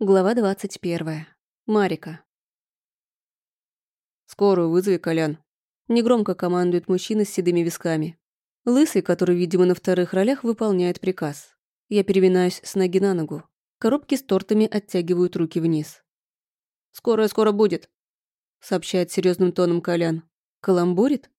Глава 21. Марика. «Скорую вызови, Колян», — негромко командует мужчина с седыми висками. Лысый, который, видимо, на вторых ролях, выполняет приказ. Я переминаюсь с ноги на ногу. Коробки с тортами оттягивают руки вниз. «Скорая скоро будет», — сообщает серьезным тоном Колян. «Каламбурит?»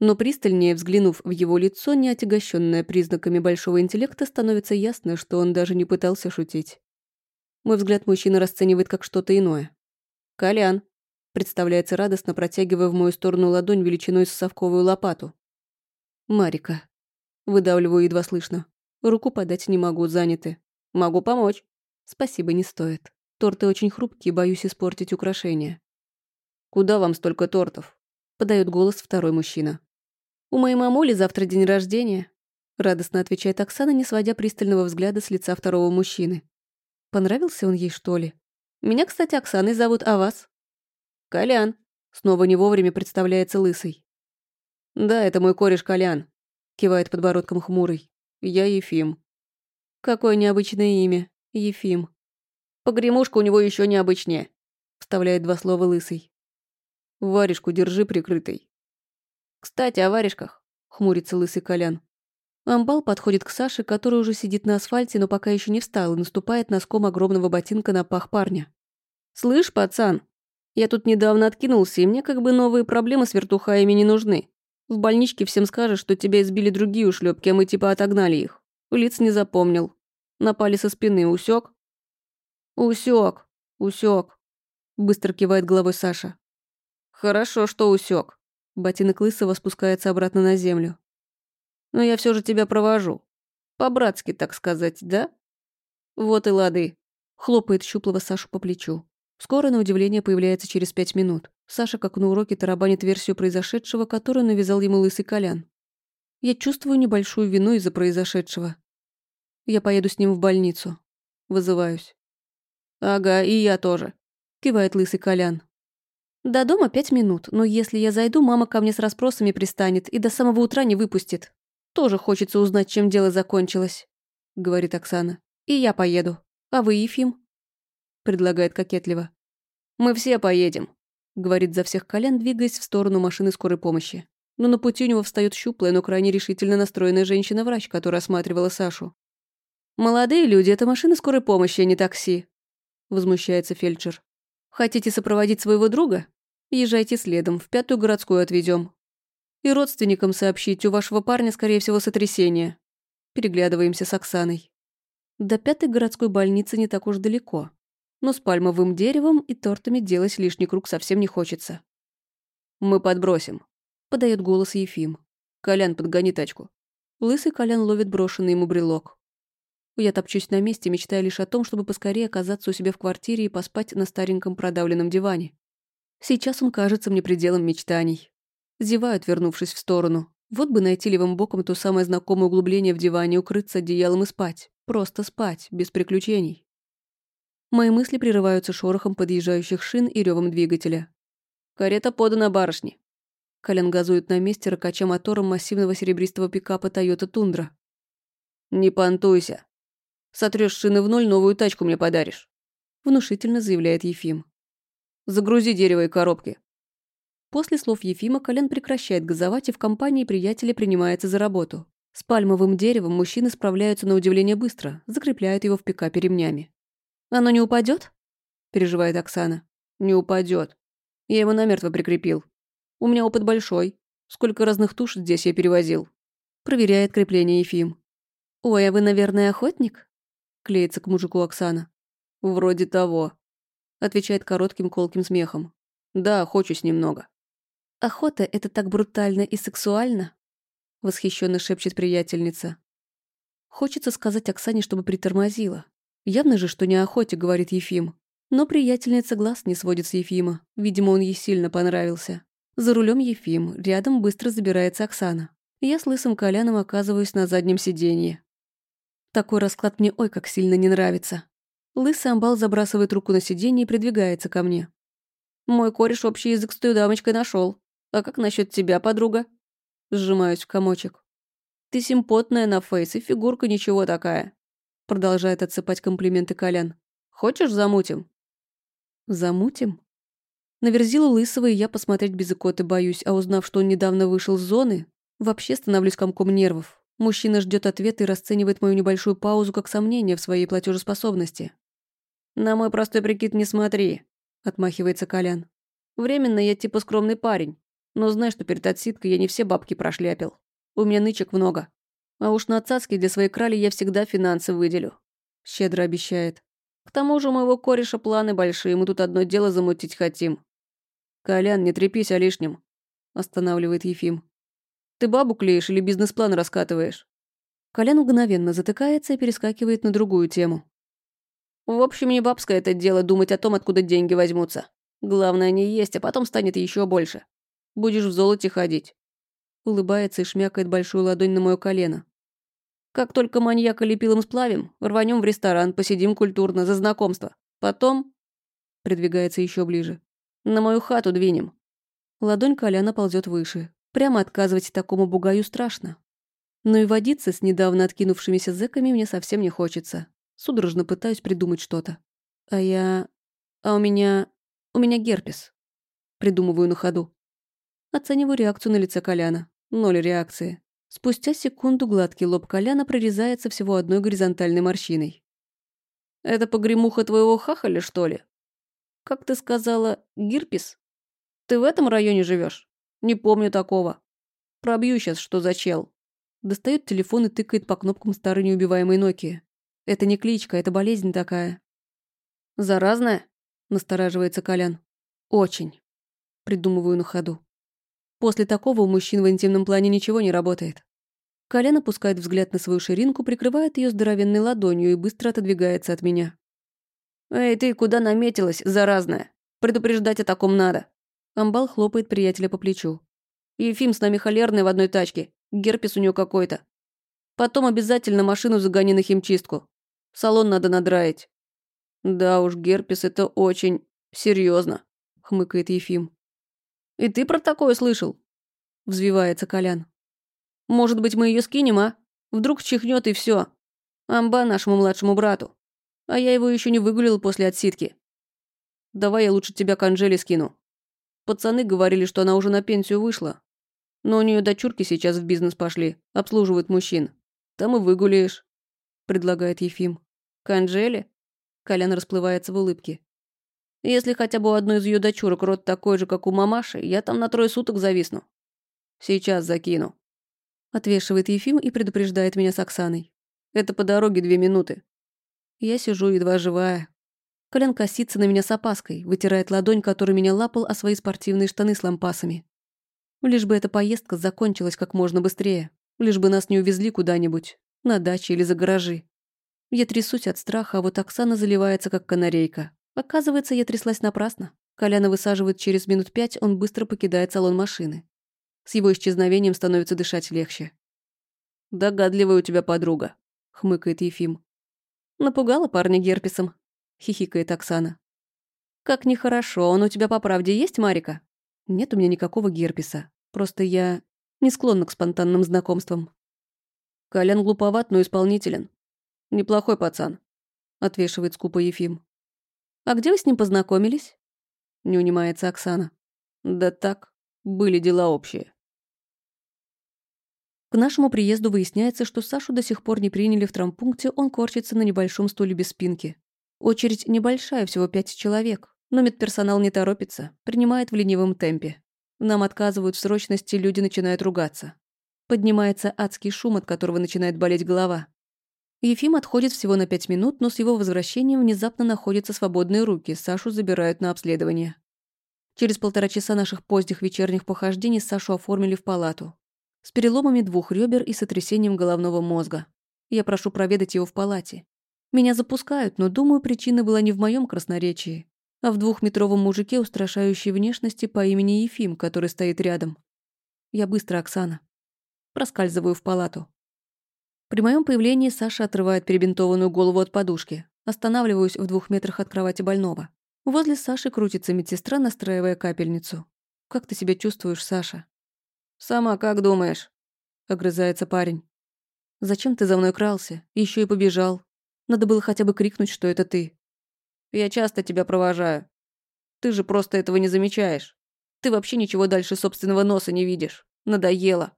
Но пристальнее взглянув в его лицо, не отягощенное признаками большого интеллекта, становится ясно, что он даже не пытался шутить. Мой взгляд мужчина расценивает как что-то иное. «Колян», — представляется радостно, протягивая в мою сторону ладонь величиной с совковую лопату. «Марика». Выдавливаю едва слышно. Руку подать не могу, заняты. «Могу помочь». «Спасибо, не стоит. Торты очень хрупкие, боюсь испортить украшения». «Куда вам столько тортов?» — подает голос второй мужчина. «У моей мамули завтра день рождения», — радостно отвечает Оксана, не сводя пристального взгляда с лица второго мужчины. Понравился он ей, что ли? Меня, кстати, Оксаной зовут, а вас? Колян. Снова не вовремя представляется лысый. Да, это мой кореш Колян. Кивает подбородком хмурый. Я Ефим. Какое необычное имя. Ефим. Погремушка у него еще необычнее. Вставляет два слова лысый. Варежку держи прикрытой. Кстати, о варежках. Хмурится лысый Колян. Амбал подходит к Саше, который уже сидит на асфальте, но пока еще не встал и наступает носком огромного ботинка на пах парня. «Слышь, пацан, я тут недавно откинулся, и мне как бы новые проблемы с вертухаями не нужны. В больничке всем скажешь, что тебя избили другие ушлепки, а мы типа отогнали их. Лиц не запомнил. Напали со спины, усек? Усек, усек. Быстро кивает головой Саша. Хорошо, что усек. Ботинок Лысого спускается обратно на землю. Но я все же тебя провожу. По-братски, так сказать, да? Вот и лады. Хлопает щуплого Сашу по плечу. Скоро, на удивление, появляется через пять минут. Саша, как на уроке, тарабанит версию произошедшего, которую навязал ему лысый Колян. Я чувствую небольшую вину из-за произошедшего. Я поеду с ним в больницу. Вызываюсь. «Ага, и я тоже», — кивает лысый Колян. «До дома пять минут, но если я зайду, мама ко мне с расспросами пристанет и до самого утра не выпустит. Тоже хочется узнать, чем дело закончилось», — говорит Оксана. «И я поеду. А вы, Ефим?» Предлагает кокетливо. «Мы все поедем», — говорит за всех Колян, двигаясь в сторону машины скорой помощи. Но на пути у него встает щуплая, но крайне решительно настроенная женщина-врач, которая осматривала Сашу. «Молодые люди, это машина скорой помощи, а не такси», — возмущается фельдшер. «Хотите сопроводить своего друга? Езжайте следом, в пятую городскую отведем. И родственникам сообщить, у вашего парня, скорее всего, сотрясение. Переглядываемся с Оксаной. До пятой городской больницы не так уж далеко. Но с пальмовым деревом и тортами делать лишний круг совсем не хочется. «Мы подбросим», — подает голос Ефим. «Колян, подгони тачку». Лысый Колян ловит брошенный ему брелок. Я топчусь на месте, мечтая лишь о том, чтобы поскорее оказаться у себя в квартире и поспать на стареньком продавленном диване. Сейчас он кажется мне пределом мечтаний. Зевают, вернувшись в сторону. Вот бы найти левым боком то самое знакомое углубление в диване, укрыться одеялом и спать. Просто спать, без приключений. Мои мысли прерываются шорохом подъезжающих шин и ревом двигателя. «Карета подана барышне». Колян газует на месте, ракача мотором массивного серебристого пикапа Toyota Тундра. «Не понтуйся. Сотрёшь шины в ноль, новую тачку мне подаришь», — внушительно заявляет Ефим. «Загрузи дерево и коробки. После слов Ефима Колян прекращает газовать и в компании приятеля принимается за работу. С пальмовым деревом мужчины справляются на удивление быстро, закрепляют его в пикапе ремнями. «Оно не упадет? переживает Оксана. «Не упадет. Я его намертво прикрепил. У меня опыт большой. Сколько разных туш здесь я перевозил». Проверяет крепление Ефим. «Ой, а вы, наверное, охотник?» Клеится к мужику Оксана. «Вроде того», — отвечает коротким колким смехом. «Да, охочусь немного». «Охота — это так брутально и сексуально?» — восхищенно шепчет приятельница. Хочется сказать Оксане, чтобы притормозила. Явно же, что не охоте, говорит Ефим. Но приятельница глаз не сводит с Ефима. Видимо, он ей сильно понравился. За рулем Ефим, рядом быстро забирается Оксана. Я с лысым Коляном оказываюсь на заднем сиденье. Такой расклад мне ой как сильно не нравится. Лысый амбал забрасывает руку на сиденье и придвигается ко мне. Мой кореш общий язык с той дамочкой нашел. А как насчет тебя, подруга? Сжимаюсь в комочек. Ты симпотная на фейс, и фигурка ничего такая. Продолжает отсыпать комплименты Колян. Хочешь, замутим?» «Замутим?» На Верзилу Лысого я посмотреть без икоты боюсь, а узнав, что он недавно вышел с зоны, вообще становлюсь комком нервов. Мужчина ждет ответа и расценивает мою небольшую паузу как сомнение в своей платежеспособности. «На мой простой прикид не смотри», — отмахивается Колян. «Временно я типа скромный парень, но знай, что перед отсидкой я не все бабки прошляпил. У меня нычек много. А уж на цацки для своей крали я всегда финансы выделю», — щедро обещает. «К тому же у моего кореша планы большие, мы тут одно дело замутить хотим. «Колян, не трепись о лишнем», – останавливает Ефим. «Ты бабу клеишь или бизнес-план раскатываешь?» Колян мгновенно затыкается и перескакивает на другую тему. «В общем, не бабское это дело думать о том, откуда деньги возьмутся. Главное, они есть, а потом станет еще больше. Будешь в золоте ходить». Улыбается и шмякает большую ладонь на мое колено. «Как только маньяка лепилом сплавим, рванем в ресторан, посидим культурно, за знакомство. Потом...» Придвигается еще ближе. На мою хату двинем». Ладонь Коляна ползет выше. Прямо отказывать такому бугаю страшно. Но и водиться с недавно откинувшимися зэками мне совсем не хочется. Судорожно пытаюсь придумать что-то. А я... А у меня... У меня герпес. Придумываю на ходу. Оцениваю реакцию на лице Коляна. Ноль реакции. Спустя секунду гладкий лоб Коляна прорезается всего одной горизонтальной морщиной. «Это погремуха твоего хахаля, что ли?» Как ты сказала, гирпис? Ты в этом районе живешь? Не помню такого. Пробью сейчас, что за чел. Достает телефон и тыкает по кнопкам старой неубиваемой Nokia. Это не кличка, это болезнь такая. Заразная? Настораживается Колян. Очень. Придумываю на ходу. После такого у мужчин в интимном плане ничего не работает. Колян опускает взгляд на свою ширинку, прикрывает ее здоровенной ладонью и быстро отодвигается от меня. «Эй, ты куда наметилась, заразная? Предупреждать о таком надо». Амбал хлопает приятеля по плечу. «Ефим с нами холерный в одной тачке. Герпес у нее какой-то. Потом обязательно машину загони на химчистку. Салон надо надраить». «Да уж, герпес это очень... серьезно, хмыкает Ефим. «И ты про такое слышал?» Взвивается Колян. «Может быть, мы ее скинем, а? Вдруг чихнет и все. Амба нашему младшему брату». А я его еще не выгулил после отсидки. Давай я лучше тебя к Анжеле скину. Пацаны говорили, что она уже на пенсию вышла. Но у нее дочурки сейчас в бизнес пошли, обслуживают мужчин. Там и выгуляешь, предлагает Ефим. К Анжеле? Колян расплывается в улыбке. Если хотя бы у одной из ее дочурок рот такой же, как у мамаши, я там на трое суток зависну. Сейчас закину. Отвешивает Ефим и предупреждает меня с Оксаной. Это по дороге две минуты. Я сижу едва живая. Колян косится на меня с опаской, вытирает ладонь, которую меня лапал, о свои спортивные штаны с лампасами. Лишь бы эта поездка закончилась как можно быстрее. Лишь бы нас не увезли куда-нибудь. На даче или за гаражи. Я трясусь от страха, а вот Оксана заливается, как канарейка. Оказывается, я тряслась напрасно. Коляна высаживает через минут пять, он быстро покидает салон машины. С его исчезновением становится дышать легче. «Догадливая у тебя подруга», — хмыкает Ефим. Напугала парня герпесом, хихикает Оксана. Как нехорошо, он у тебя по правде есть, Марика? Нет у меня никакого герпеса. Просто я не склонна к спонтанным знакомствам. Колян глуповат, но исполнителен. Неплохой пацан, отвешивает скупо Ефим. А где вы с ним познакомились? Не унимается Оксана. Да так, были дела общие. К нашему приезду выясняется, что Сашу до сих пор не приняли в травмпункте, он корчится на небольшом стуле без спинки. Очередь небольшая, всего пять человек, но медперсонал не торопится, принимает в ленивом темпе. Нам отказывают в срочности, люди начинают ругаться. Поднимается адский шум, от которого начинает болеть голова. Ефим отходит всего на пять минут, но с его возвращением внезапно находятся свободные руки, Сашу забирают на обследование. Через полтора часа наших поздних вечерних похождений Сашу оформили в палату с переломами двух ребер и сотрясением головного мозга. Я прошу проведать его в палате. Меня запускают, но, думаю, причина была не в моем красноречии, а в двухметровом мужике устрашающей внешности по имени Ефим, который стоит рядом. Я быстро, Оксана. Проскальзываю в палату. При моем появлении Саша отрывает перебинтованную голову от подушки. Останавливаюсь в двух метрах от кровати больного. Возле Саши крутится медсестра, настраивая капельницу. «Как ты себя чувствуешь, Саша?» «Сама как думаешь?» — огрызается парень. «Зачем ты за мной крался? Еще и побежал. Надо было хотя бы крикнуть, что это ты». Я часто тебя провожаю. Ты же просто этого не замечаешь. Ты вообще ничего дальше собственного носа не видишь. Надоело.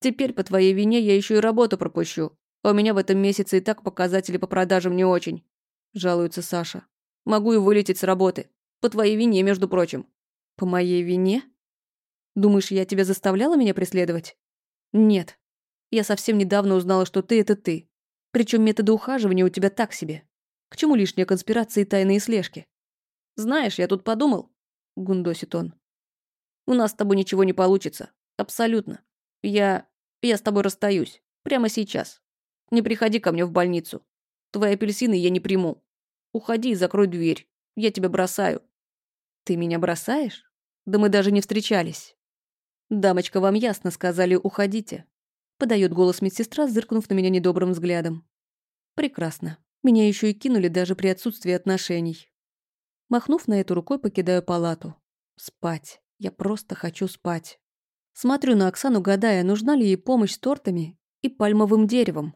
Теперь по твоей вине я еще и работу пропущу. А у меня в этом месяце и так показатели по продажам не очень. Жалуется Саша. Могу и вылететь с работы. По твоей вине, между прочим. По моей вине? Думаешь, я тебя заставляла меня преследовать? Нет. Я совсем недавно узнала, что ты — это ты. Причем методы ухаживания у тебя так себе. К чему лишние конспирации и тайные слежки? Знаешь, я тут подумал, — гундосит он. У нас с тобой ничего не получится. Абсолютно. Я... я с тобой расстаюсь. Прямо сейчас. Не приходи ко мне в больницу. Твои апельсины я не приму. Уходи и закрой дверь. Я тебя бросаю. Ты меня бросаешь? Да мы даже не встречались. Дамочка, вам ясно сказали, уходите. Подает голос медсестра, зыркнув на меня недобрым взглядом. Прекрасно. Меня еще и кинули даже при отсутствии отношений. Махнув на эту рукой, покидаю палату. Спать. Я просто хочу спать. Смотрю на Оксану, гадая, нужна ли ей помощь с тортами и пальмовым деревом.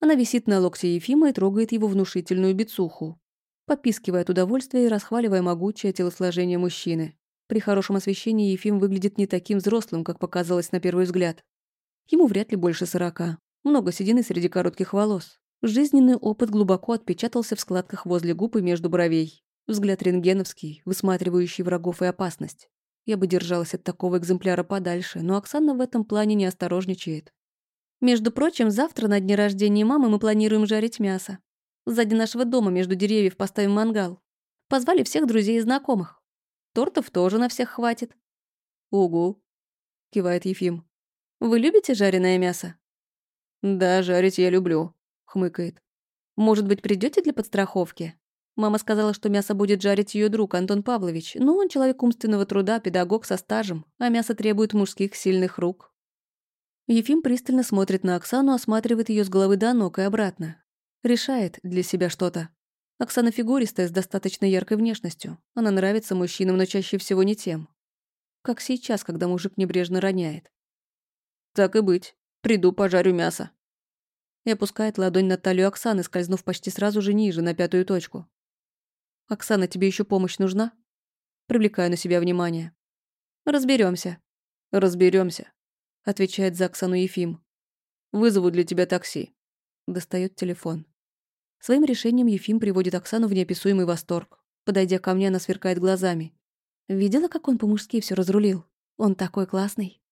Она висит на локте Ефима и трогает его внушительную бицуху. Попискивая от удовольствия и расхваливая могучее телосложение мужчины. При хорошем освещении Ефим выглядит не таким взрослым, как показалось на первый взгляд. Ему вряд ли больше сорока. Много седины среди коротких волос. Жизненный опыт глубоко отпечатался в складках возле губ и между бровей. Взгляд рентгеновский, высматривающий врагов и опасность. Я бы держалась от такого экземпляра подальше, но Оксана в этом плане не осторожничает. Между прочим, завтра на дне рождения мамы мы планируем жарить мясо. Сзади нашего дома между деревьев поставим мангал. Позвали всех друзей и знакомых. Тортов тоже на всех хватит. «Угу», — кивает Ефим. Вы любите жареное мясо?» «Да, жарить я люблю», — хмыкает. «Может быть, придете для подстраховки?» Мама сказала, что мясо будет жарить ее друг Антон Павлович, но он человек умственного труда, педагог со стажем, а мясо требует мужских сильных рук. Ефим пристально смотрит на Оксану, осматривает ее с головы до ног и обратно. Решает для себя что-то. Оксана фигуристая с достаточно яркой внешностью. Она нравится мужчинам, но чаще всего не тем. Как сейчас, когда мужик небрежно роняет. Так и быть. Приду, пожарю мясо. И опускает ладонь на талию Оксаны, скользнув почти сразу же ниже, на пятую точку. «Оксана, тебе еще помощь нужна?» Привлекаю на себя внимание. Разберемся. Разберемся, отвечает за Оксану Ефим. Вызову для тебя такси. Достает телефон. Своим решением Ефим приводит Оксану в неописуемый восторг. Подойдя ко мне, она сверкает глазами. Видела, как он по-мужски все разрулил? Он такой классный.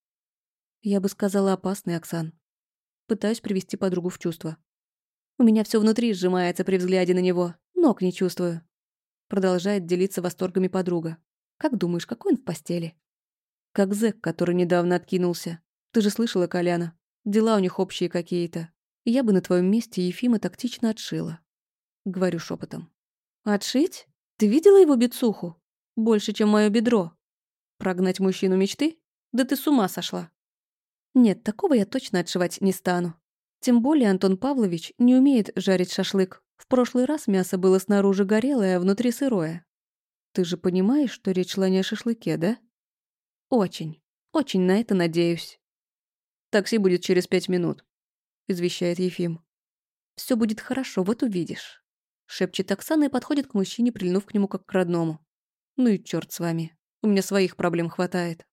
Я бы сказала опасный, Оксан. Пытаюсь привести подругу в чувство. У меня все внутри сжимается при взгляде на него. Ног не чувствую. Продолжает делиться восторгами подруга. Как думаешь, какой он в постели? Как зэк, который недавно откинулся. Ты же слышала, Коляна? Дела у них общие какие-то. Я бы на твоем месте Ефима тактично отшила. Говорю шепотом. Отшить? Ты видела его бицуху? Больше, чем мое бедро. Прогнать мужчину мечты? Да ты с ума сошла. Нет, такого я точно отшивать не стану. Тем более Антон Павлович не умеет жарить шашлык. Прошлый раз мясо было снаружи горелое, а внутри сырое. Ты же понимаешь, что речь шла не о шашлыке, да? Очень, очень на это надеюсь. Такси будет через пять минут, извещает Ефим. Все будет хорошо, вот увидишь. Шепчет Оксана и подходит к мужчине, прильнув к нему как к родному. Ну и черт с вами. У меня своих проблем хватает.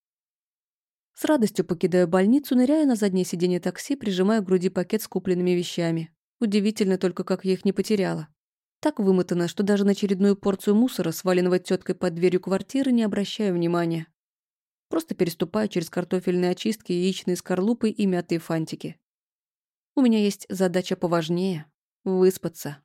С радостью покидаю больницу, ныряя на заднее сиденье такси, прижимая к груди пакет с купленными вещами. Удивительно только, как я их не потеряла. Так вымотана, что даже на очередную порцию мусора, сваленного теткой под дверью квартиры, не обращаю внимания. Просто переступаю через картофельные очистки, яичные скорлупы и мятые фантики. У меня есть задача поважнее — выспаться.